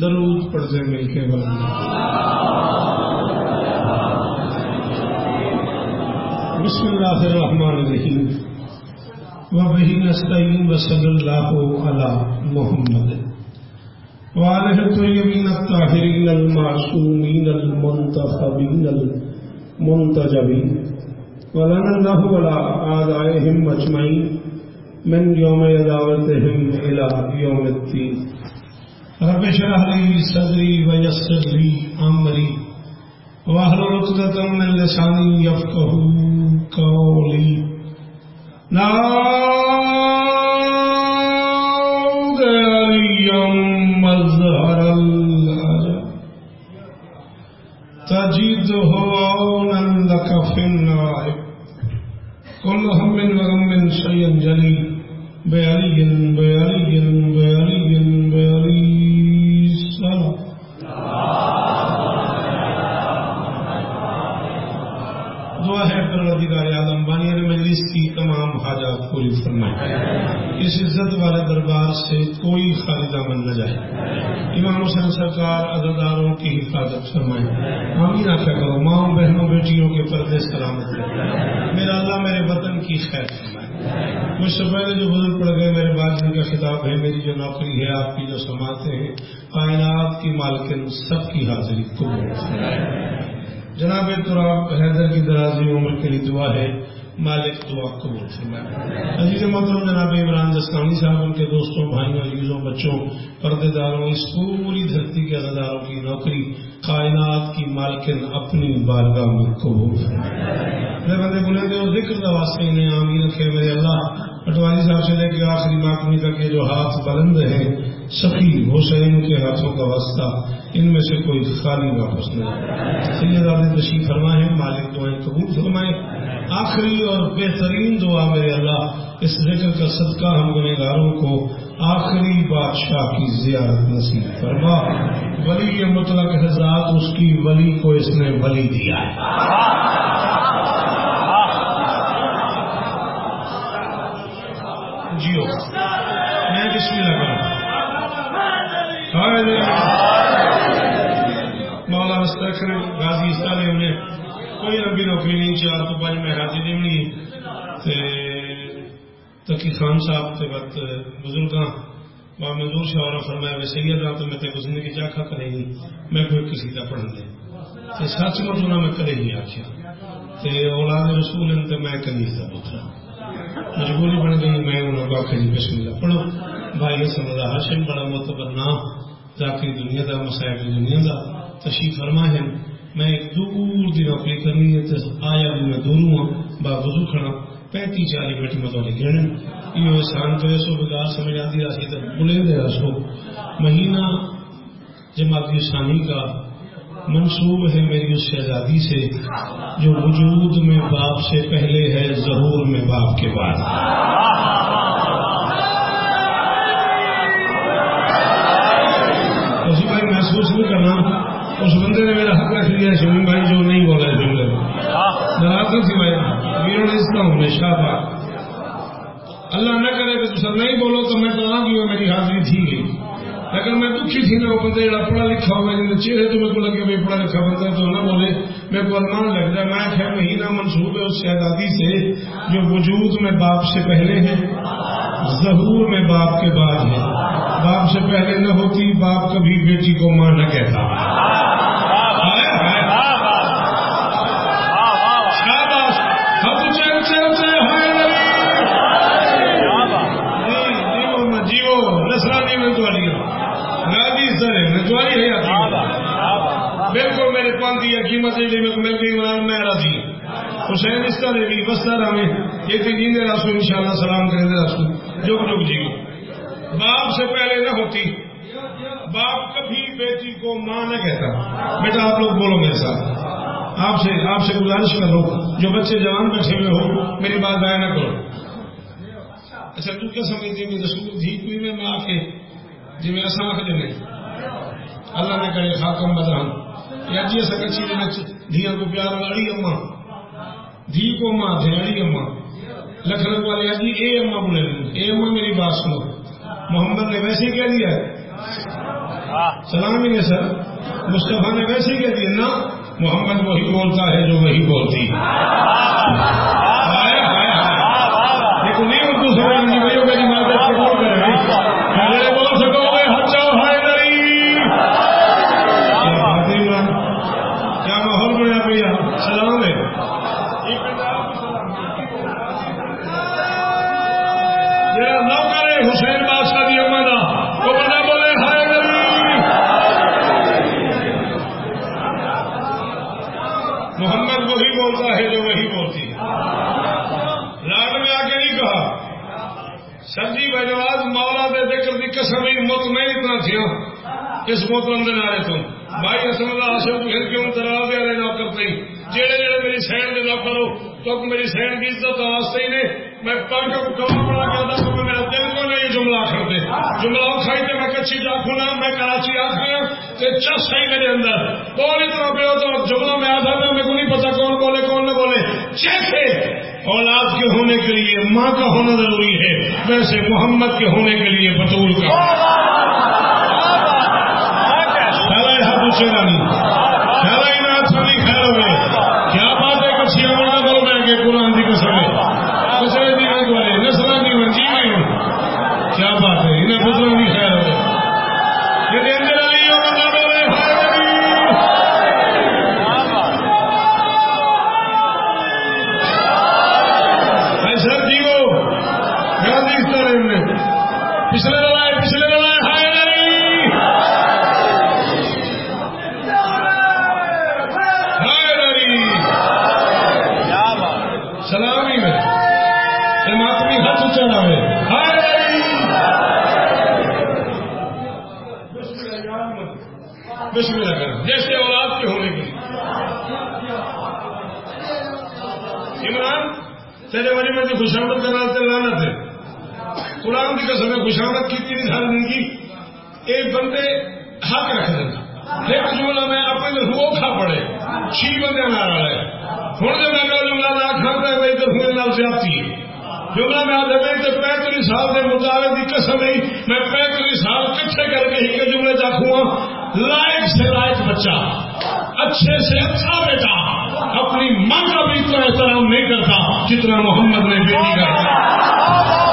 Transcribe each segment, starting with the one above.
درود پڑھتے مل کے بسم اللہ الرحمن الرحیم۔ وبه نستعين وصلى الله على محمد۔ وعلى الطيبين الطاهرين المعصومين المنتخبين المنتجبين ولنا الله ولا آدائهم أجمعين من يوم يدعوتهم إلى يوم الدين رب اشرح لي صدري ويسر لي أمري واحلل عقدة من لساني يفقهوا قولي نعود اليوم مظهر العجب تجده عونا لك في النائب كل هم وغم شيء جلي بعلي بعلي بعلي بعلي السلام. دعا ہے پروردگار عالم بانی نے مجلس کی تمام حاجات پوری فرمائے۔ اس عزت والے دربار سے کوئی خالی دامن نہ جائے۔ امام حسین سرکار عزداروں کی حفاظت فرمائے۔ آمین آخر کرو ماں بہنوں، بیٹیوں کے پردے سلامت رہے میرا اللہ میرے وطن کی خیر فرمائے۔ مجھ سے پہلے جو بزرگ پڑ گئے، میرے بعد جن کا خطاب ہے، میری جو نوکری ہے، آپ کی جو سماعتیں ہیں، کائنات کی مالکن سب کی حاضری۔ قبول فرمائے جناب تراب حیدر کی درازی عمر کے لیے دعا ہے۔ مالک دعا قبول فرمائے۔ عزیز محترم جناب عمران دستانی صاحب، ان کے دوستوں، بھائیوں، عزیزوں، بچوں پردے داروں اس پوری دھرتی کے اداروں کی نوکری، کائنات کی مالکن اپنی بارگاہ میں قبول فرمائے۔ میں بندے بولے گے ذکر دواستے نے آمین۔ رکھے میرے اللہ پٹواری صاحب سے لے کے آخری ماتمی تک یہ جو ہاتھ بلند ہیں سخی حسین کے ہاتھوں کا واسطہ، ان میں سے کوئی خالی واپس نہیں۔ سید عالم تشریف فرمائے، مالک دعائیں قبول فرمائے۔ آخری اور بہترین دعا میرے اللہ، اس ذکر کا صدقہ ہم گنہگاروں کو آخری بادشاہ کی زیارت نصیب فرما۔ ولی مطلق حضرات اس کی ولی کو اس نے ولی دیا ہے۔ جیو میں بسم اللہ کروں؟ مولا مستقر غازی سارے انہیں کوئی لمبی نوکری نہیں چار تو پانچ میں حاضر جی نہیں تقی خان صاحب کے وقت بزرگاں وہاں منظور شاہ اور فرمایا میں سید رہا تو میں تے زندگی جا کھا کرے گی میں کوئی کسی کا پڑھ لے تے سچ مت ہونا میں کرے نہیں آخیا تے اولاد رسول ان تے میں کبھی کا پترا مجبوری بن گئی، میں انہوں کو آخر جی بسم اللہ پڑھو۔ بھائی سمجھا ہاشم بڑا معتبر نام ذاکری دنیا دا، مسائل دنیا دا۔ تشریف فرما ہے میں ایک دور دی نوکری کرنی ہے تو آیا بھی میں دور ہوں با وضو کھڑا۔ پینتی چالی بیٹھی میں تو گرن یہ احسان تو ایسو بگار سمجھ آتی رہا تو بلے دے رہا سو مہینہ جماعتی ثانی کا منصوب ہے میری اس شہزادی سے، جو وجود میں باپ سے پہلے ہے، ظہور میں باپ کے بعد۔ اسی بھائی محسوس نہیں کرنا اس بندے نے میرا حق رکھ لیا شمیم بھائی جو نہیں بولا ہے جملے ناراض تھی بھائی۔ ویروں نے اس کا ہوں شاہ اللہ نہ کرے کہ تم نہیں بولو، تو میں تو آ گئی میری حاضری تھی۔ گئی اگر میں دکھی تھی نہ وہ بندہ جڑا پڑھا لکھا ہوا جن چہرے تو میرے کو لگے بھائی پڑھا لکھا بندہ تو نہ بولے۔ میرے کو ارمان لگ جائے میں خیر مہینہ منصوب ہے اس شہزادی سے جو وجود میں باپ سے پہلے ہے، ظہور میں باپ کے بعد ہے۔ باپ سے پہلے نہ ہوتی، باپ کبھی بیٹی کو ماں نہ کہتا۔ گادی سر نجواری ہے بالکل میرے پانتی قیمت مل گئی میں راضی۔ حسین اس طرح بھی بستا رہا میں۔ یہ تھی جیندے راسو ان شاء اللہ سلام کریں راسو جگ جگ جیو باپ سے پہلے نہ ہوتی۔ باپ کبھی بیٹی کو ماں نہ کہتا۔ بیٹا آپ لوگ بولو میرے ساتھ۔ آپ سے آپ سے گزارش کر لو۔ جو بچے جوان بیٹھے ہوئے ہو میری بات ضائع نہ کرو۔ اچھا تو کیا سمجھتی میں رسول دھی کوئی میں ماں کے جی میں ایسا آخ اللہ نے کرے خاکم بدران یا جی ایسا کچھ دھیا کو پیار والی اما دھی کو ماں دھیڑی اما لکھنؤ والے جی اے اما بولے اے اما میری بات سنو۔ محمد نے ویسے ہی کہہ دیا سلام ہی نے سر۔ مصطفیٰ نے ویسے ہی کہہ دیا نا محمد وہی بولتا ہے جو وہی بولتی ہے لیکن نہیں اردو سمجھ بھائی میری ماں قبول کرے بول سکو گے ہچا ہے کیا ماحول بنیا بھیا سلام ہے نوکر حسین بادشاہ دی اما دا وہ بندہ بولے ہائے گری محمد وہی بولتا ہے جو وہی بولتی ہے لاڈ میں آ کے نہیں کہا سبزی بجواز مولا دے ذکر دی قسم مطمئن اتنا تھیا اس محترم دے نعرے تو بھائی اسم اللہ حاصل پھر کیوں ترا دے والے نوکر نہیں؟ جہے جہے میری سین دے نوکر ہو تو میری سین کی عزت واسطے ہی نے میں پنکھ کما بڑا کرتا تو میرا دل کو نہیں جملہ آخر دے جملہ کھائی تے میں کچھی جا کھونا میں کراچی آ گیا چس ہے میرے اندر۔ کون اتنا پہ تو جملہ میں آدھا میں میرے کو نہیں پتا کون بولے، کون نہ بولے۔ جیسے اولاد کے ہونے کے لیے، ماں کا ہونا ضروری ہے، ویسے محمد کے ہونے کے لیے بطول کا۔ پوچھے خوشامد کرنا لانا تھے قرآن کی قسم میں خوشامد کی تین سال زندگی ایک بندے حق رکھ دینا ایک جملہ میں اپنے وہ کھا پڑے۔ چھ بندے نارا ہے ہوں جب میں جملہ نہ کھاتا ہے بھائی تو ہوئے نال زیادتی ہے۔ جملہ میں آدھے میں تو پینتالیس سال کے مطابق کی قسم نہیں، میں پینتالیس سال کٹھے کر کے ہی جملے چاہوں لائق سے لائق بچہ، اچھے سے اچھا بیٹا، اپنی ماں کا بھی اتنا احترام نہیں کرتا جتنا محمد نے بیٹی کا۔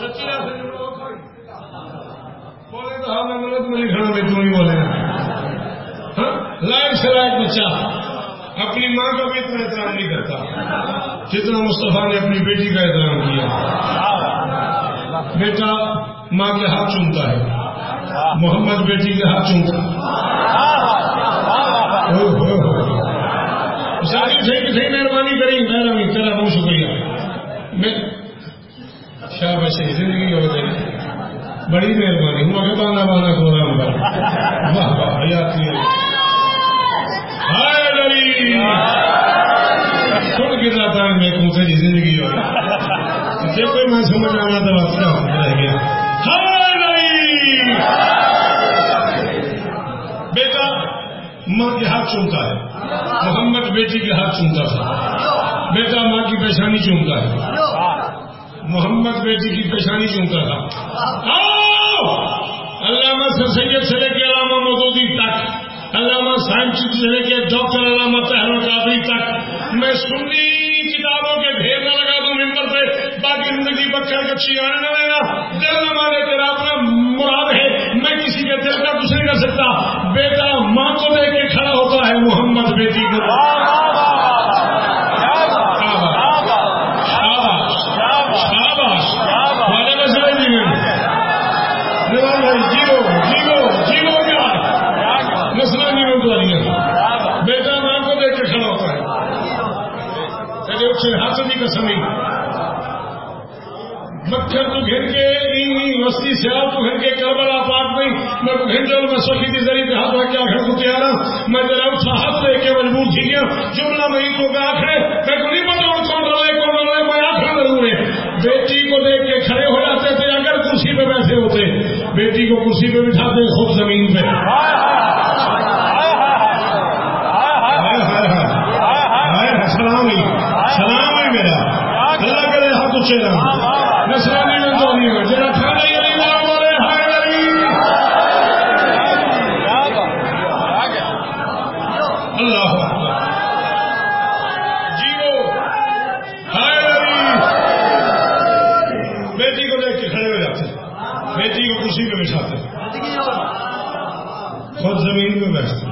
سچی بولے تو ہاں میں کھڑا میں تم بولے۔ لائق سے بچہ اپنی ماں کا بھی اتنا احترام نہیں کرتا۔ جتنا مصطفیٰ نے اپنی بیٹی کا احترام کیا۔ بیٹا ماں کے ہاتھ چومتا ہے۔ محمد بیٹی کے ہاتھ چومتا مہربانی کری، مہربانی، تیرا بہت شکریہ۔ شاہ بچے جی، زندگی ہو گئی بڑی مہربانی ہوں اگر بانا بانا پروگرام پر واہ واہ حیات سن کے جاتا ہے میں کون سی زندگی ہو جب کوئی میں سمجھ آنا تو وقت رہ گیا۔ بیٹا، ماں کے ہاتھ چومتا ہے۔ محمد بیٹی کے ہاتھ چومتا تھا۔ بیٹا، ماں کی پیشانی چومتا ہے۔ محمد بیٹی کی پیشانی چومتا تھا علامہ سر سید سے لے کے علامہ مودودی تک، علامہ سائنس سے لے کے ڈاکٹر علامہ تہر قادری تک۔ میں سنی کتابوں کے ڈھیر نہ لگا دوں ممبر پہ، باقی زندگی بچہ کچھ آنے نہ لینا۔ دل نہ مانے تیرا اپنا مراد ہے، میں کسی کے دل کا کچھ نہیں کر سکتا بیٹا ماں کو دیکھ کے کھڑا ہوتا ہے محمد بیٹی کو۔ مکھر تو گھن کے وسطی سیال تو گھن کے کربلا پاک نہیں میں تو گھن جل میں سخی کی ذریعے ہاتھ رکھ کے گھر کو تیار میں ذرا اٹھا ہاتھ لے کے مجبور تھی گیا جملہ میں کو کا آخر میں کو نہیں پتا ہوں کون ڈالے کون ڈالے میں آخر ضرور ہے بیٹی کو دیکھ کے کھڑے ہو جاتے تھے اگر کرسی پہ بیٹھے ہوتے بیٹی کو کرسی پہ بٹھاتے خود زمین پہ سلام سلام ہے میرا اللہ کرے ہاتھ اچھے رہا بچھاتے خود زمین میں بیٹھتے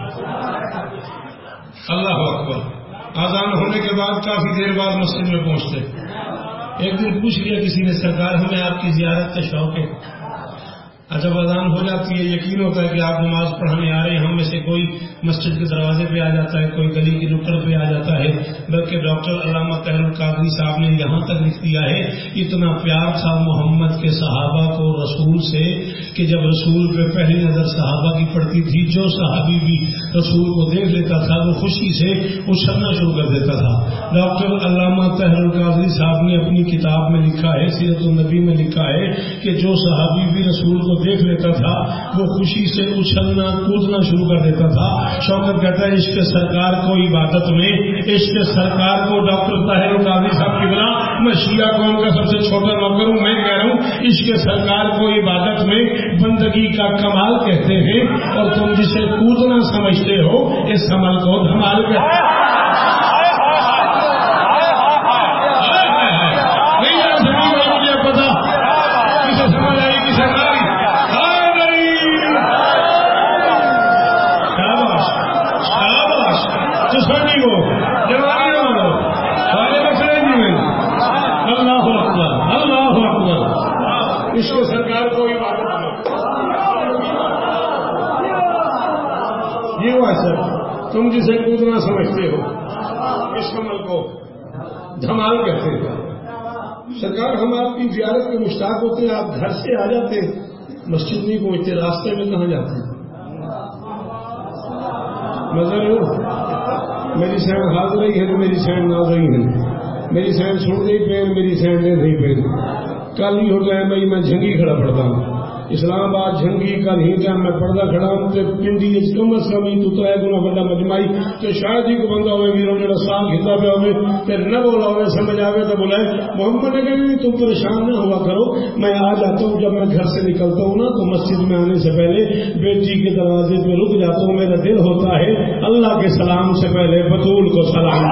اللہ اکبر۔ آزان ہونے کے بعد کافی دیر بعد مسجد میں پہنچتے ایک دن پوچھ لیا کسی نے، سرکار ہمیں آپ کی زیارت کا شوق ہے۔ جب اذان ہو جاتی ہے، یقین ہوتا ہے کہ آپ نماز پڑھانے آ رہے ہیں، ہم میں سے کوئی مسجد کے دروازے پہ آ جاتا ہے، کوئی گلی کی نکڑ پہ آ جاتا ہے، بلکہ ڈاکٹر علامہ تحر القادری صاحب نے یہاں تک لکھ دیا ہے، اتنا پیار تھا محمد کے صحابہ کو رسول سے کہ جب رسول پہ پہلی نظر صحابہ کی پڑتی تھی، جو صحابی بھی رسول کو دیکھ لیتا تھا، وہ خوشی سے اچھلنا شروع کر دیتا تھا۔ ڈاکٹر علامہ تحر القادری صاحب نے اپنی کتاب میں لکھا ہے، سیرت النبی میں لکھا ہے کہ جو صحابی بھی رسول کو دیکھ لیتا تھا، وہ خوشی سے اچھلنا، کودنا شروع کر دیتا تھا۔ شوکت کہتا ہے، عشق سرکار کو عبادت میں، عشق سرکار کو ڈاکٹر طاہر القادی صاحب کی بنا۔ میں شیعہ قوم کا سب سے چھوٹا نوکر ہوں، میں کہہ رہا ہوں، عشق سرکار کو عبادت میں بندگی کا کمال کہتے ہیں۔ اور تم جسے کودنا سمجھتے ہو، اس عمل کو دھمال کہتے ہیں تم جسے کودنا سمجھتے ہو اس عمل کو دھمال کہتے ہیں سرکار ہم آپ کی زیارت ہوتے ہیں آپ گھر سے آ جاتے، مسجد نہیں پہنچتے، راستے میں کہاں جاتے۔ نظر میری سہن ہاتھ رہی ہے تو میری سہن نہ رہی ہے۔ میری سہن سن نہیں پہن، میری سہن نے نہیں پہن۔ کل ہی ہوتا ہے بھائی میں جھنگی کھڑا پڑتا ہوں۔ اسلام آباد جنگی کا ہی میں پردہ کھڑا ہوں تو پنڈی کم از کم ہی تو تر گنا بڑا مجمائی تو شاید ہی کو بندہ ہوئے بھی انہوں نے سال کھیتا پہ ہوئے پھر نہ بولا ہوئے، سمجھ آئے تو بولائے محمد نے کہا تم پریشان نہ ہوا کرو، میں آ جاتا ہوں، جب میں گھر سے نکلتا ہوں نا، تو مسجد میں آنے سے پہلے بیٹی کے دروازے پہ رک جاتا ہوں، میرا دل ہوتا ہے اللہ کے سلام سے پہلے بطول کو سلام۔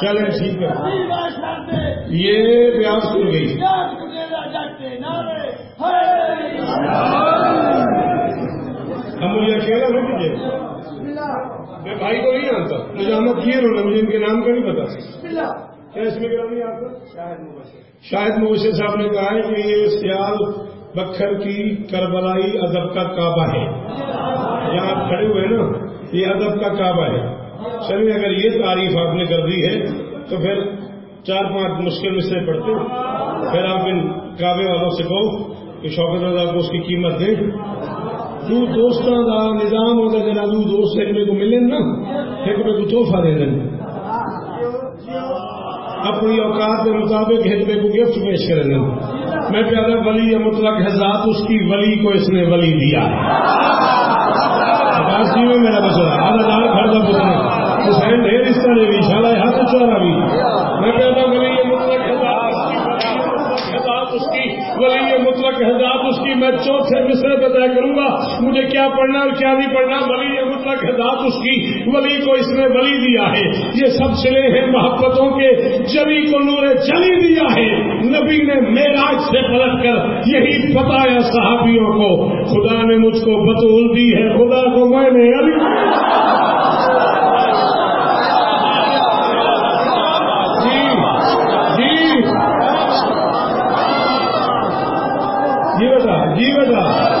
چلے ٹھیک ہے۔ یہ بیاس کھل گئی اب مجھے اکیلا ہو دیجیے میں بھائی کو نہیں آتا مجھے آمد کیے رہو مجھے ان کے نام کا نہیں پتا۔ کیا اس میں آتا شاید مبشر۔ صاحب نے کہا ہے کہ یہ سیال بکھر کی کربلائی ادب کا کعبہ ہے۔ جہاں آپ کھڑے ہوئے نا یہ ادب کا کعبہ ہے۔ چلیے اگر یہ تعریف آپ نے کر دی ہے تو پھر چار پانچ مشکل سے پڑتے پھر آپ ان کعبے والوں سے کہو کہ شوقت رضا کو اس کی قیمت دیں۔ تو دوستوں کا نظام ہوتا جنا دو دوست ایک کو ملے نا ایک کو تحفہ دے دیں۔ اپنی اوقات کے مطابق ایک کو گفٹ پیش کریں گے میں پیارا ولی یا مطلق حضرات اس کی ولی کو اس نے ولی دیا۔ میں میرا مسئلہ آدھا لاکھ گھر کا حسین ڈھیر اس طرح بھی شالا ہاتھ چارا بھی۔ میں پیدا کری یہ مطلق اس کی ولی یہ مطلق حضرات اس کی میں چوتھے مصرے پہ طے کروں گا۔ مجھے کیا پڑھنا اور کیا نہیں پڑھنا؟ ولی یہ مطلق حضرات اس کی، ولی کو اس نے ولی دیا ہے۔ یہ سب سلے ہیں محبتوں کے، جلی کو نور جلی دیا ہے۔ نبی نے میراج سے پلٹ کر یہی بتایا صحابیوں کو، خدا نے مجھ کو بطول دی ہے، خدا کو میں نے یعنی جیودا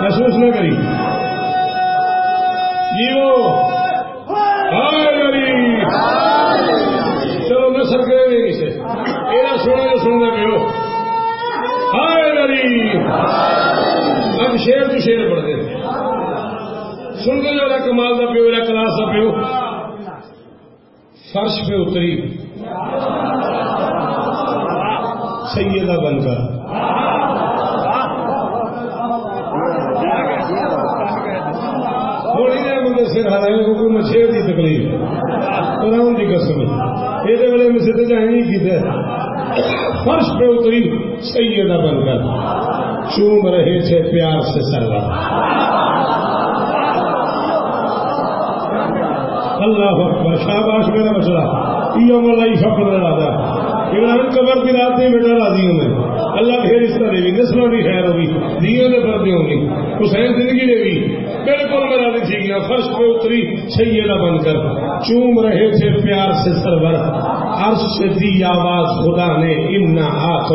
محسوس نہ کری۔ جیو۔ ہم شیر کی شیر پڑھتے تھے سن کے جو کمال کا پیو یا کلاس کا پیو۔ فرش پہ اتری۔ سیدہ بن کر تھوڑی دیر مجھے سر کیونکہ میں شیر کی تکلیف۔ قرآن کی قسم۔ یہ ویلے میں سیدھے جائیں فرش پہ اتری، سیدہ بن کر چوم رہے تھے پیار سے سرور اللہ اکبر، شاباش میرا مسئلہ یہ مولا جی ہی سفر راجا عمران قبر کی رات نہیں، بیٹا راضی ہوں میں۔ اللہ پھر اس طرح دیوی نسلوں کی خیر ہوگی دیوں نے پردے ہوں گی حسین زندگی دیوی بالکل میرا راضی تھی گیا۔ فرش پہ اتری، سیدہ بن کر۔ چوم رہے تھے پیار سے سرور۔ عرش سے دی آواز، خدا نے امنا آ تو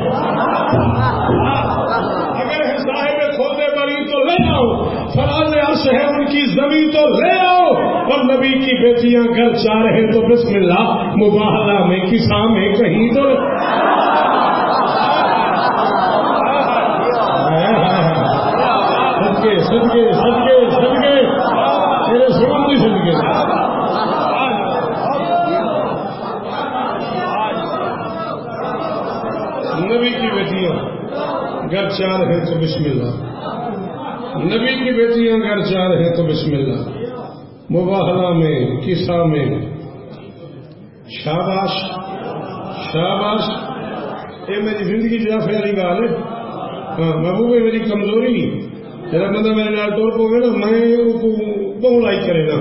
لے آؤ فلاں عرش ہے ان کی زمین تو لے آؤ۔ اور نبی کی بیٹیاں گھر جا رہے تو بسم اللہ مباہلا میں کسان میں کہیں تو سدگے سدگے سدگے سدگے میرے سوال سدگے نبی کی بیٹیاں گھر چار ہے تو بسم اللہ۔ نبی کی بیٹیاں گھر جا رہے ہیں تو بسم اللہ۔ مباہلا میں کسا میں۔ شاباش۔ شاباش۔ یہ میری زندگی جا ہے گال ہے۔ ہاں محبوب میری کمزوری میرا بندہ میرے نال ٹور پو گیا میں بہت لائک کرے گا۔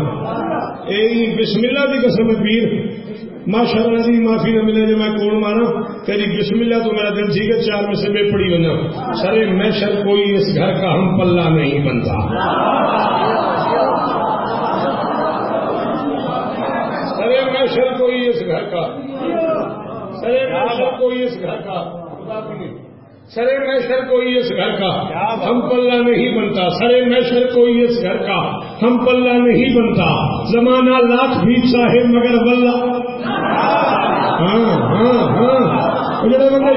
یہ بسم اللہ کی قسم پیر۔ ماشاء اللہ جی معافی نہ ملے جی میں کون مارا تیری بسم اللہ تو میرا دل جی کے چار میں سے بے پڑی ہونا سر میں شر کوئی اس گھر کا ہم پلہ نہیں بنتا۔ سر میں شر کوئی اس گھر کا۔ سر کوئی اس گھر کا۔ سر میشر کوئی اس گھر کا۔ ہم پلہ نہیں بنتا۔ سر میشر کوئی اس گھر کا۔ ہم پلہ نہیں بنتا۔ زمانہ لاکھ بھی چاہے، مگر بلہ ہاں، ہاں، ہاں۔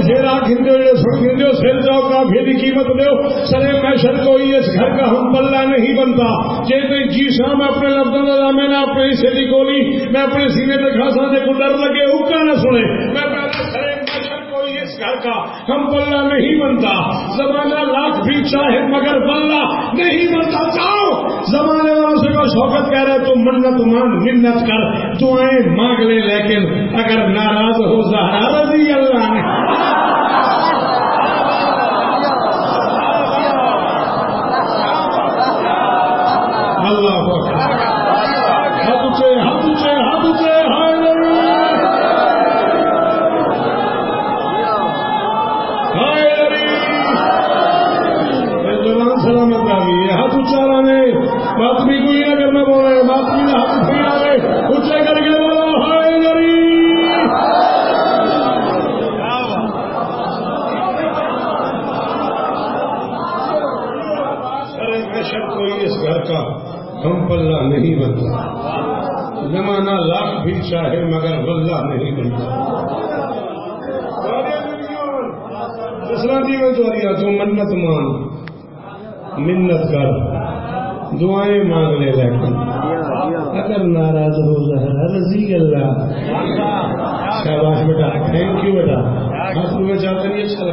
شیر آ سن سر جاؤ کافی کی قیمت دیو سرے محشر کوئی اس گھر کا ہم بلہ نہیں بنتا۔ جے کوئی جی شاہ، میں اپنے لفظوں میں نے اپنے حصے کی گولی میں اپنے سینے پہ کھاسا کو ڈر لگے اکا نہ سنے۔ میں گھر کا، ہم بلہ نہیں بنتا۔ زمانہ لاکھ بھی چاہے مگر بلہ نہیں بنتا۔ جاؤ، زمانے والوں سے کوئی شوقت کہہ رہے تو منت مان، منت کر، دعائیں مانگ لے لیکن اگر ناراض ہو زہرا رضی اللہ نے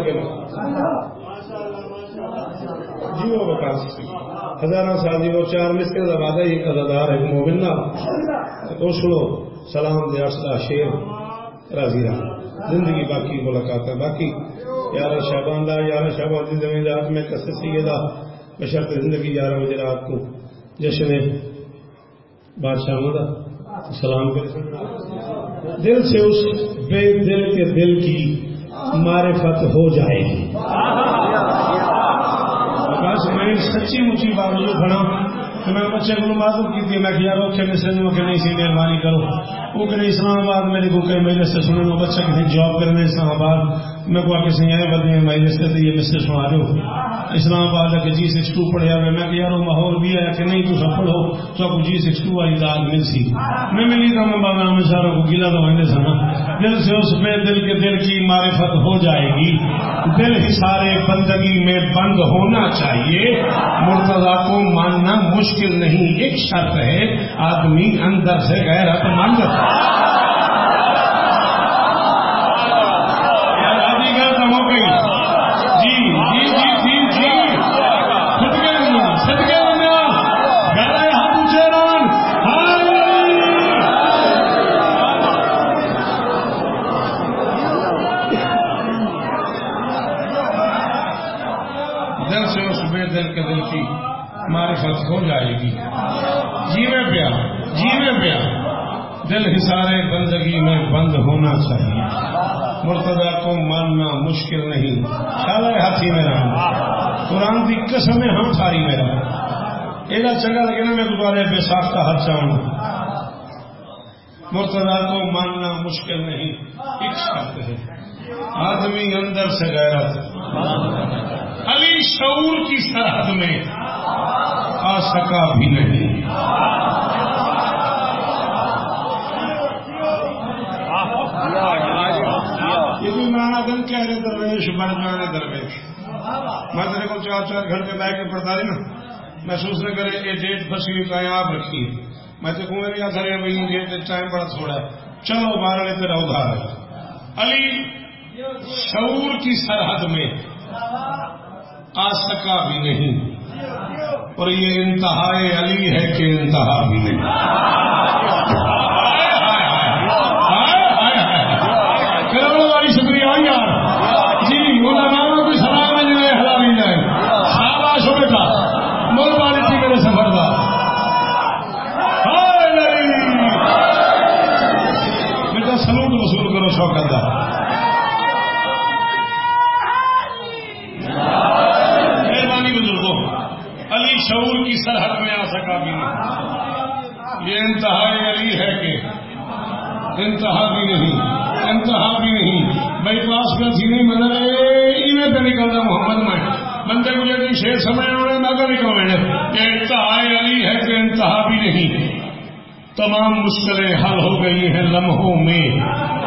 لگے جی وہ بتا ہزارہ سال جی وہ چار مس کے زباد ہے ایک ازادار ہے، مومن نا۔ سنو، سلام دیا شیر، راضی رہا۔ زندگی باقی ملاقات ہے باقی۔ یار شہبان دا، یار شہبان دی زمین رات میں کس دا۔ بشرط زندگی گیارہ بجے رات کو جشن بادشاہ دا۔ سلام کر دل سے اس بے دل کے دل کی معرفت ہو جائے گی۔ بس میں سچی مچی بات جو کھڑا میں بچے کو معذور کی تھی، میں کہ یار، اوکے، میں سنوں کہ نہیں سی مہربانی کرو۔ وہ کہ اسلام آباد میرے کو کہ میرے سے سننے بچہ کہیں جاب کرنے، اسلام آباد۔ میں کو کسی آئے بدلے میں رستے سے یہ مسجد سنا رہے ہو اسلام آباد کے جی سکس ٹو پڑھیا میں میں کہ یار ماحول بھی ہے کہ نہیں، تو سب پڑھو۔ تو آپ جی سکس ٹو والی داد مل سی۔ میں ملی تھا میں بابا میں ساروں کو گلا تو وہاں سنا۔ دل سے اس میں دل کے دل کی معرفت ہو جائے گی۔ دل ہی سارے بندگی میں بند ہونا چاہیے۔ مرتضا کو ماننا مشکل نہیں۔ ایک شرط ہے، آدمی اندر سے غیرت مند ہو جائے گی جیوے پیا جیوے پیا دل ہسارے بندگی میں بند ہونا چاہیے مرتدا کو ماننا مشکل نہیں۔ خیال ہاتھی میں رہنا قرآن کی قسم ہم ساری میں یہ چنگا لگے نا میں دوبارہ بے ساختہ ہر چاہوں۔ مرتدا کو ماننا مشکل نہیں۔ ایک شرط ہے۔ آدمی اندر سے غیرت۔ علی شعور کی سرحد میں آ سکا بھی نہیں یہ بھی مانا دن کہہ رہے درویش بڑھ جانے درویش۔ میں تیرے کو چار چار گھر کے بیٹھ کے پڑھتا رہی نا۔ محسوس نہ کرے، یہ ڈیٹ بس ہوئی کہیں آپ رکھی۔ میں تو کنویں کیا کرے بھائی ڈیٹ ٹائم بڑا تھوڑا ہے۔ چلو بارہ تیرا ادھار ہے۔ علی، شعور کی سرحد میں آ سکا بھی نہیں۔ اور یہ انتہا علی ہے کہ انتہا بھی نہیں والی شکریہ یار جی بولا نام کوئی سلام ہے جنہیں ہلا نہیں جائے شاباش ہو بیٹا مول والی تھی میرے سفر کا بیٹا سلوٹ وصول کرو شوقت کا شعور کی سرحد میں آ سکا بھی نہیں یہ انتہائی علی ہے کہ انتہا بھی نہیں، انتہا بھی نہیں. بائی پاس کا تھی نہیں مدد ایویں پہ نکلتا محمد میں. بندے کو جب شیر سمے ہونے نہ کر نکل یہ انتہائی علی ہے کہ انتہا بھی نہیں. تمام مشکلیں حل ہو گئی ہیں لمحوں میں.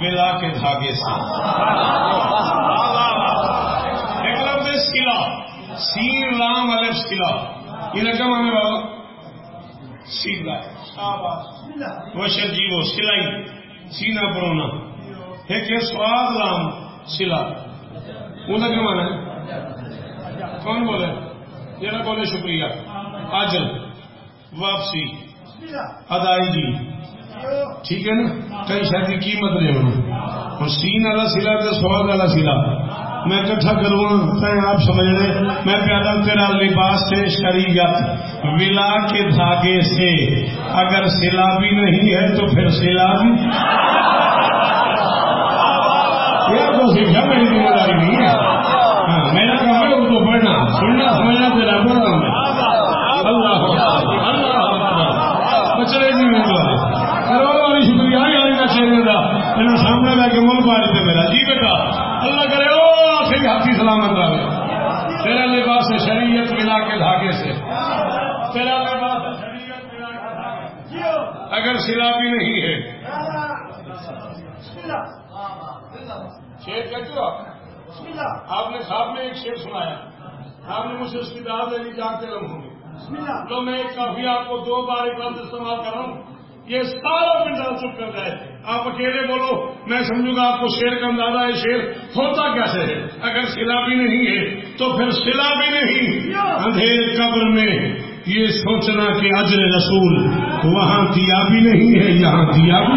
ملا کے دھاگے سے۔ ایک لفظ رام الف یہ کم ہمیں بابا۔ جی وہ سلائی سینا پرونا۔ ایک سواد رام سلا۔ وہ کیا مانا ہے کون بولے؟ بولے شکریہ۔ آجل۔ واپسی۔ ادائیگی ٹھیک ہے نا؟ کئی شاید کی قیمت لے ہونا اور سین والا سلا تو سواد والا سلا۔ میں کٹھا کروں آپ سمجھ رہے میں پیادہ تیرا لباس سے شریعت ولا کے دھاگے سے۔ اگر سیلابی نہیں ہے تو پھر سیلابی یہ تو سیکھا میری ذمہ داری نہیں ہے۔ میرا کام ہے اردو پڑھنا۔ سننا، سمجھنا تیرا۔ پڑھنا اللہ اللہ بچے جی میرے شکریہ چہرے سامنے لے کے ملک والے تھے میرا۔ جی بیٹا، اللہ کرے، او آخری ہاتھی سلامت رہے۔ تیرا لباس شریعت ملا کے دھاگے سے۔ تیرا لباس شریعت ملا کے دھاگے اگر نہیں ہے۔ شیر کہتے ہو آپ؟ نے خواب میں ایک شیر سنایا۔ آپ نے مجھے اس کی دعوت دینی جانتے رہوں گے۔ تو میں کافی آپ کو دو بار ایک استعمال کر رہا ہوں۔ یہ سارا پنڈال چپ کر جائے۔ آپ اکیلے بولو، میں سمجھوں گا آپ کو شیر کا اندازہ ہے، شیر ہوتا کیسے ہے؟ اگر سلا بھی نہیں ہے، تو پھر سلا بھی نہیں۔ اندھیر قبر میں یہ سوچنا کہ اجر رسول وہاں دیا بھی نہیں ہے، یہاں دیا بھی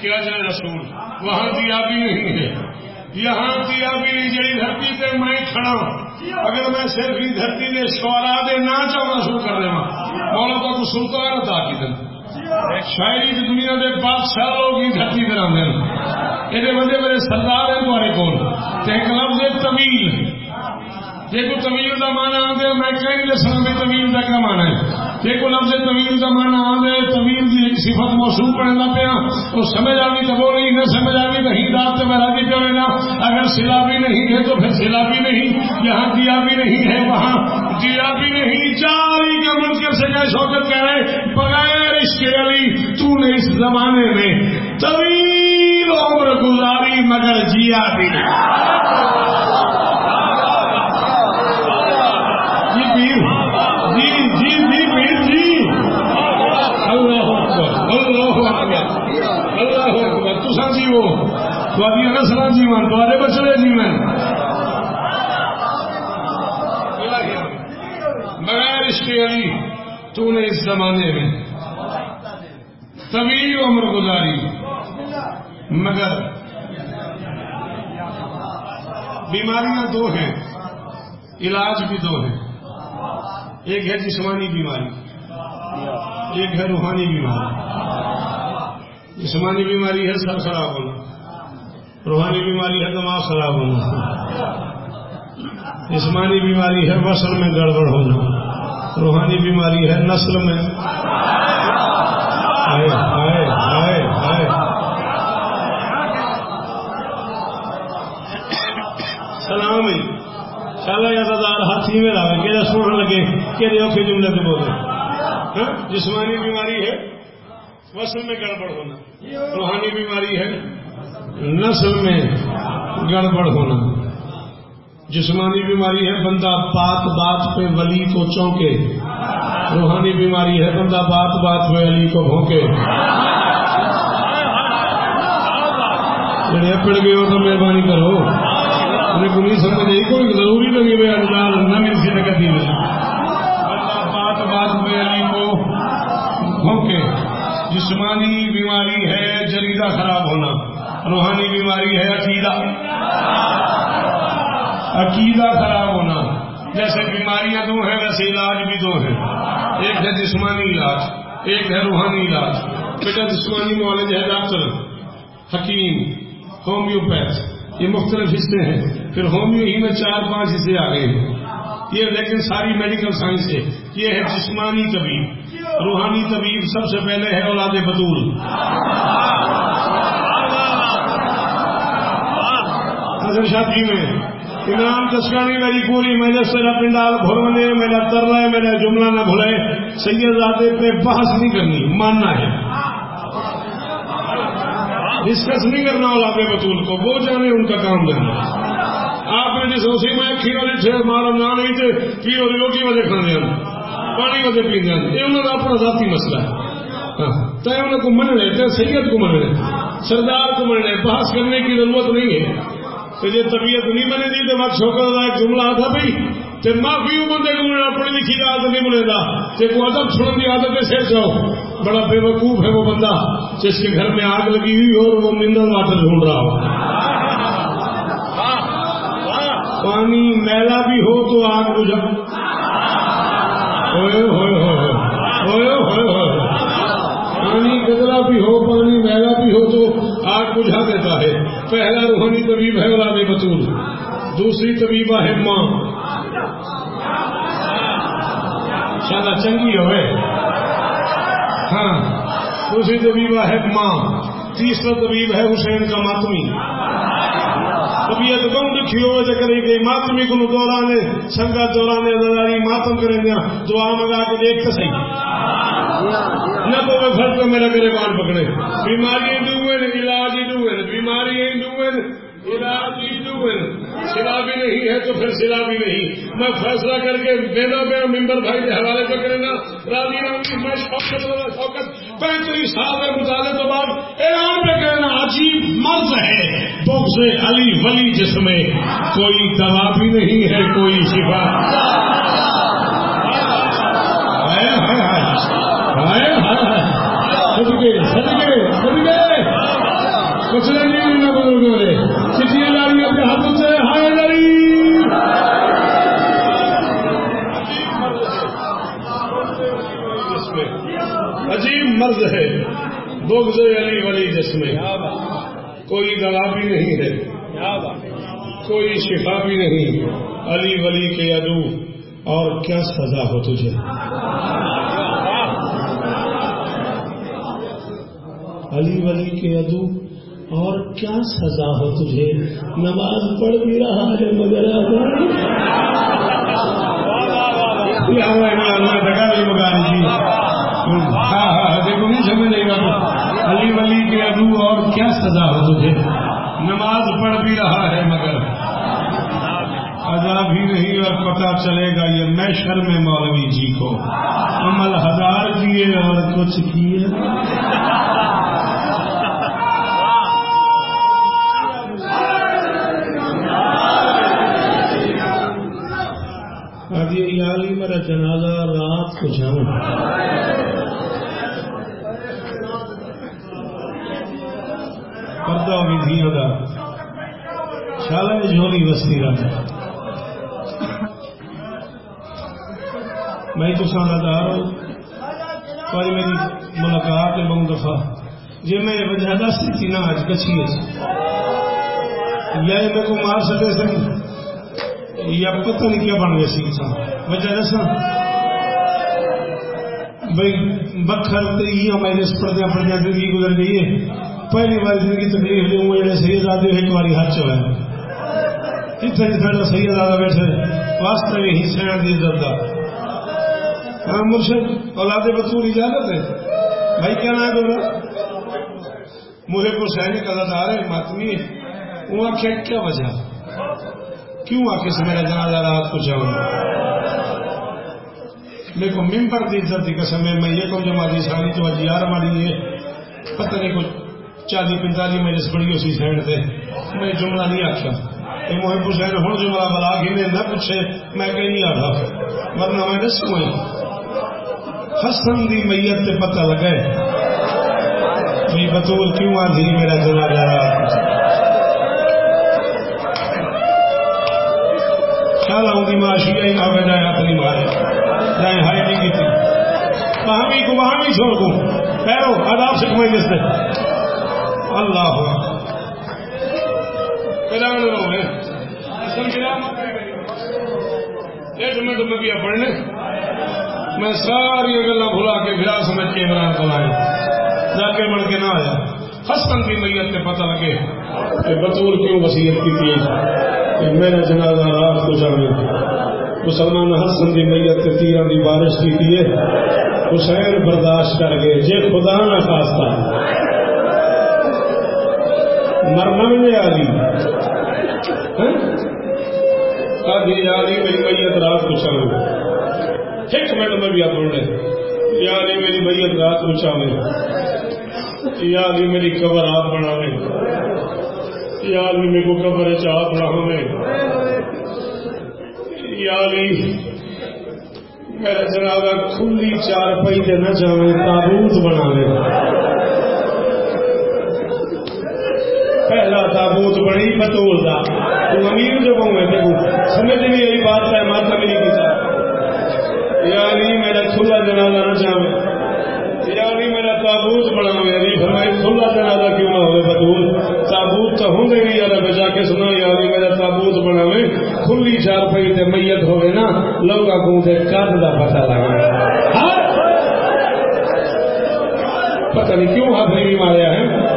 کہ آج رسول؟ وہاں دیا بھی نہیں ہے۔ یہاں دیا بھی نہیں جی دھرتی پہ میں کھڑا ہوں۔ اگر میں صرف ہی دھرتی نے شعرا دے، نہ چاہنا شروع کر دیں ہاں۔ مولا تو کو سلطان تھا کی دن۔ شاعری کی دنیا کے بادشاہ لوگ ہی دھرتی پہ آتے ہیں یہ بڑے بڑے سردار ہیں تمہارے کو ایک لفظ طویل جی کو طویل کا مانا آدھے میں کہیں دسنا بھی طویل کا کیا مانا ہے؟ جی کو لفظ طویل کا مانا آدھے طویل کی صفت موصول پڑھنا پیا، تو سمجھ آ گئی تو وہ نہیں نہ سمجھ آ گئی تو ہی رات سے میں راضی پہ رہنا؟ اگر سلا بھی نہیں ہے تو پھر سلا بھی نہیں، یہاں دیا بھی نہیں ہے، وہاں دیا بھی نہیں۔ چار کا منکر سے کیا شوکت کہہ رہے؟ بغیر اس کے علی تو نے اس زمانے میں طویل عمر گزاری مگر جیا بھی نہیں۔ نسل جیون تے بچڑے جیون بغیر اس کے علی تو نے اس زمانے میں طویل عمر گزاری، مگر بیماریاں دو ہیں، علاج بھی دو ہیں۔ ایک ہے جسمانی بیماری، ایک ہے روحانی بیماری۔ جسمانی بیماری ہے سر خراب ہونا روحانی بیماری ہے دماغ خراب ہونا۔ جسمانی بیماری ہے وصل میں گڑبڑ ہونا۔ روحانی بیماری ہے، نسل میں۔ آئے آئے آئے آئے سلام شالا یا دار ہاتھی میں رہا کہ سوڑ لگے؟ کہ اوکھے جملے سے بولے۔ ہاں؟ جسمانی بیماری ہے وصل میں گڑبڑ ہونا۔ روحانی بیماری ہے نسل میں گڑبڑ ہونا۔ جسمانی بیماری ہے، بندہ بات بات پہ ولی کو چونکے۔ روحانی بیماری ہے، بندہ بات بات پہ علی کو بھونکے۔ جڑے پڑ گئے ہو تو مہربانی کرو۔ انہیں کو نہیں سمجھ نہیں کوئی ضروری لگی ہوئے اجلال نہ مل سی نگتی میں بندہ بات بات پہ علی کو بھونکے۔ جسمانی بیماری ہے، جریدہ خراب ہونا۔ روحانی بیماری ہے، عقیدہ۔ عقیدہ خراب ہونا۔ جیسے بیماریاں دو ہیں، ویسے علاج بھی دو ہیں۔ ایک ہے جسمانی علاج، ایک ہے روحانی علاج۔ بیٹا، جسمانی معالج ہے ڈاکٹر حکیم ہومیوپیتھ یہ مختلف حصے ہیں۔ پھر ہومیو ہی میں چار پانچ حصے آ گئے ہیں۔ یہ لیکن ساری میڈیکل سائنس ہے۔ یہ ہے جسمانی طبیب۔ روحانی طبیب سب سے پہلے ہے اولاد بطول حسن شادی میں۔ امام تسکانی میری پوری میرے سر پنڈال بھولنے میرا ترلا ہے میرا جملہ نہ بھولے سید زادے پہ بحث نہیں کرنی، ماننا ہے۔ ڈسکس نہیں کرنا اولاد بطول کو، وہ جانے ان کا کام جانا آپ نے جس اسی میں کھیرو لٹھے مارا نہ نہیں تھے کھیرو روٹی وجہ کھانے پانی وجہ پینے یہ انہوں کا اپنا ذاتی مسئلہ ہے۔ طے انہوں کو مننے طے سید کو مننے سردار کو مننے بحث کرنے کی ضرورت نہیں ہے۔ تو یہ طبیعت نہیں بنے گی تو میں چھوکر کا ایک جملہ آتا بھائی تو معافی بندے کو پڑھی لکھی کی عادت نہیں ملے گا کو ادب چھوڑنے کی عادت ہے سیر جاؤ بڑا بے وقوف ہے وہ بندہ جس کے گھر میں آگ لگی ہوئی ہو اور وہ منرل واٹر ڈھونڈ رہا ہو۔ پانی میلا بھی ہو تو آگ بجھا۔ ہوئے ہوئے ہوئے ہوئے ہوئے ہوئے۔ پانی گدلا بھی ہو، پانی میلا بھی ہو تو آگ بجھا دیتا ہے۔ پہلا روحانی طبیب ہے اولاد بطول دوسری طبیبہ ہے ماں شادہ چنگی ہوئے۔ ہاں دوسری طبیبہ ہے ماں تیسرا طبیب ہے حسین کا ماتمی۔ طبیعت کم دکھی ہوئے تو ماتمی کو دورانے، سنگا دورانے دلاری ماتم کریں گے دعا منگا کے دیکھ تو صحیح۔ نہ تو میں فرق میرا میرے کان پکڑے۔ بیماری ڈوبے علاج ہی ڈوبے بیماری ڈوبے علاج سلا بھی نہیں ہے تو پھر سلا بھی نہیں۔ میں فیصلہ کر کے دینا پہ ممبر بھائی کے حوالے پہ کرے گا راضی رہوں میں شوقت شوقت پینتیس سال کے مطالعے تو بعد اعلان پہ کہنا عجیب مرض ہے بوک سے علی ولی جس میں کوئی دوا بھی نہیں ہے، کوئی شفا۔ کچھ نہیں بزرگوں نے۔ چٹیاں ڈالی اپنے ہاتھوں سے؟ ہائے ڈری عجیب ہے، بغض علی ولی جس میں کوئی دوا بھی نہیں ہے، کوئی شفا بھی نہیں۔ علی ولی کے ادو اور کیا سزا ہو تجھے؟ علی ولی کے ادو اور کیا سزا ہو تجھے؟ نماز پڑھ بھی رہا ہے مگر ہاں ہاں دیکھو، نہیں سمجھ لے گا علی ولی کے ادو اور کیا سزا ہو تجھے؟ نماز پڑھ بھی رہا ہے مگر ادا بھی نہیں اور پتا چلے گا یہ میں شر میں مولوی جی کو۔ عمل ہزار کیے اور کچھ کیے۔ میرا جنازہ رات کو جاؤں۔ پردہ بھی دھی ہوگا شالا جھولی بستی رہا میں تو سانا دار ہوں۔ پر میری ملاقات ہے بہت دفعہ۔ جی میں وجہ دس تھی نا اج کچھ یا میرے کو مار سکے سن۔ یا پتہ نہیں کیا بن گیا سی وجہ دسا بھائی بکھر ہمارے پردیا پردیا زندگی گزر گئی ہے۔ پہلی بار زندگی تکلیف دوں جڑے سید آدھے ایک باری ہاتھ چلا اتنے جتنا سید آدھا بیٹھے، واسطے بھی ہی سیڑ دی عزت کا ہاں مرشد، اولاد بطور اجازت ہے۔ بھائی، کیا نام ہے مجھے کو سینک ادادار ہے، ماتمی ہے۔ وہ آخیا کیا وجہ؟ کیوں آ کے میرا جنازہ رات کو جاؤں میرے کو ممبر دی عزت کی قسم ہے، میں یہ کہوں جو ماری ساری تو اج یار ماری ہے۔ پتہ نہیں کچھ چالی پنتالی میں جس بڑی اسی سائڈ سے میں جملہ نہیں آخیا یہ محب حسین ہوں جملہ بلا کے میں نہ پوچھے، میں کہیں نہیں آتا ورنہ میں نہیں سمجھ حسن دی میت سے پتہ لگے بھائی بطول کیوں آ میرا جنازہ؟ رات شالا ان کی معاشی آئی نہ جائے اپنی مارے جائے ہائی نہیں کی تھی وہاں بھی کو وہاں بھی چھوڑ دوں۔ پیرو، آداب سکھ میں جس سے اللہ ایک منٹ میں کیا پڑھنے۔ میں ساری گلا بھلا کے گرا سمجھ کے عمران کو آیا جا کے بڑھ کے نہ آیا۔ ہسپن کی میت پہ پتہ لگے بطول کیوں وسیعت کی تھی۔ کہ میرا جنازہ رات کو جانے۔ مسلمان حسن کی میت تیران کی بارش کی تھی حسین برداشت کر گئے۔ جے خدا نہ خاصتا مرنا بھی نہیں آ آدھی یاری میری میت رات کو چاہے ایک منٹ میں بھی اپنے یاری میری میت رات کو چاہے یاری میری قبر آپ بنا یاری میرے کو قبر چاہ بنا یاری میرا جناب کھلی چار پی دے نہ جاوے، تابوت بنا لے پہلا تابوت بڑی بطول دا۔ تو امیر جو ہوں میں دیکھو سمجھ نہیں آئی بات ہے ماتا میری کی یا علی میرا کھلا جنازہ نہ جاوے۔ یا علی میرا تابوت بنا ہوئے علی یعنی فرمائی کھلا جنازہ کیوں نہ ہوئے بطول تابوت تو ہوں گے نہیں، یار بجا کے سنا یا علی میرا تابوت بنا ہوئے کھلی چار پئی تے میت ہوئے نا، لوگا کو کد دا پتہ لگا۔ ہاں؟ پتہ نہیں کیوں ہاتھ نہیں ماریا ہے۔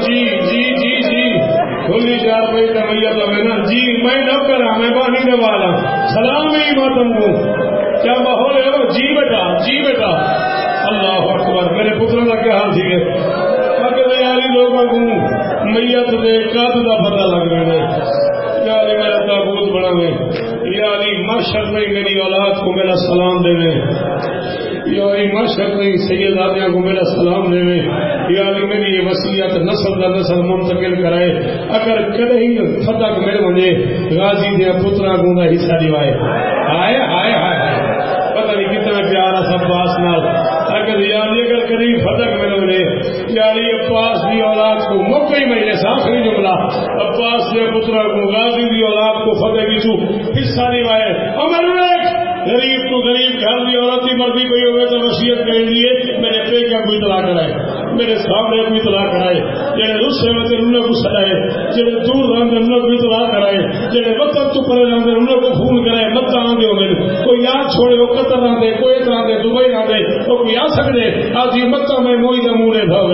جی،, جی،, جی،, جی کھلی چار نا۔ جی میں نہ کرا میں بانی دے والا۔ سلام ہی ماتم کو کیا ماحول ہے جی بیٹا جی بیٹا۔ اللہ اکبر، میرے پتر کا کیا حال سی اگر یاری لوگوں کو میت دے کد کا پتہ لگ رہے یاری میرا تابوت بنا میں یاری نہیں، میری اولاد کو میرا سلام دے یا علی مشرق نہیں سید آدیا کو میرا سلام دے یا علی، میری یہ وسیعت نسل کا نسل منتقل کرائے۔ اگر کدے فتح میرے مجھے غازی دیا پترا کو حصہ دیوائے آئے آئے آئے پتہ نہیں کتنا پیارا سب پاس نال۔ اگر یاری اگر کدی فتح میرے مجھے یاری عباس دی اولاد کو موقع ہی مہینے سے آخری جملہ۔ عباس نے پترا کو غازی دی اولاد کو فتح کی حصہ دیوائے امر غریب تو غریب، گھر دی عورت کی مرضی کوئی ہوئے تو وسیعت کریں دیے میرے پے کا کوئی طلاق کرائے، میرے سامنے کوئی طلاق کرائے، جڑے رسے میں انہیں کو سڑائے جڑے دور رہتے انہیں کوئی طلاق کرائے، جڑے وطن تو پڑے رہتے انہوں کو فون کرائے چھوڑے وہ قطر رہتے کوئی رہتے دبئی رہتے وہ کوئی آ سکتے آج یہ مت میں موئی کا منہ نہیں تھا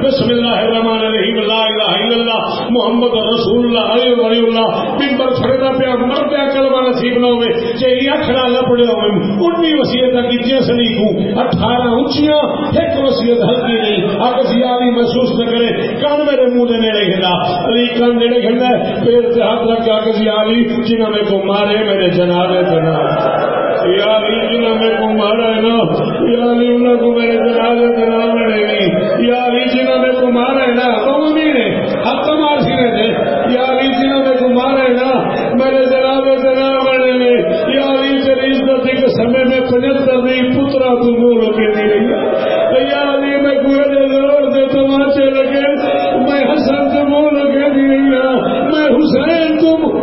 بسم اللہ الرحمن الرحیم، لا الہ الا اللہ، محمد رسول اللہ علیہ ولی اللہ۔ بن پر چھڑتا پیا، مر پیا، کلمہ نصیب نہ ہوئے۔ چاہیے اکھڑا لپڑے ہوئے، انہی وسیعت کی جسنی کو۔ اٹھارہ اونچیاں، ایک وسیعت ہلکی نہیں اگ زیادہ محسوس نہ کرے۔ کان میرے منہ دے نیڑے کھڑا علی کان نیڑے کھڑا پیر سے ہاتھ رکھ کے اگ زیادہ جنہوں میں کو مارے، میرے جنابے بنا یا علی جنہوں میں کو مارا ہے نا، یا علی انہوں کو میرے جنابے بنا یا علی جی جنہوں میں کو مارا ہے نا، وہ میرے حق مار سینے جی۔ یا علی جی جنہوں میں کو مارا ہے نا، میرے جنابے بنا مڑے گی یا علی تیری عزت کے سمے میں پچہتر نہیں پترا تو بول کے نہیں رہی۔ یا علی، میں کوئی ضرور دے تماچے لگے میں حسن تو بول کے نہیں رہا۔ میں حسین تم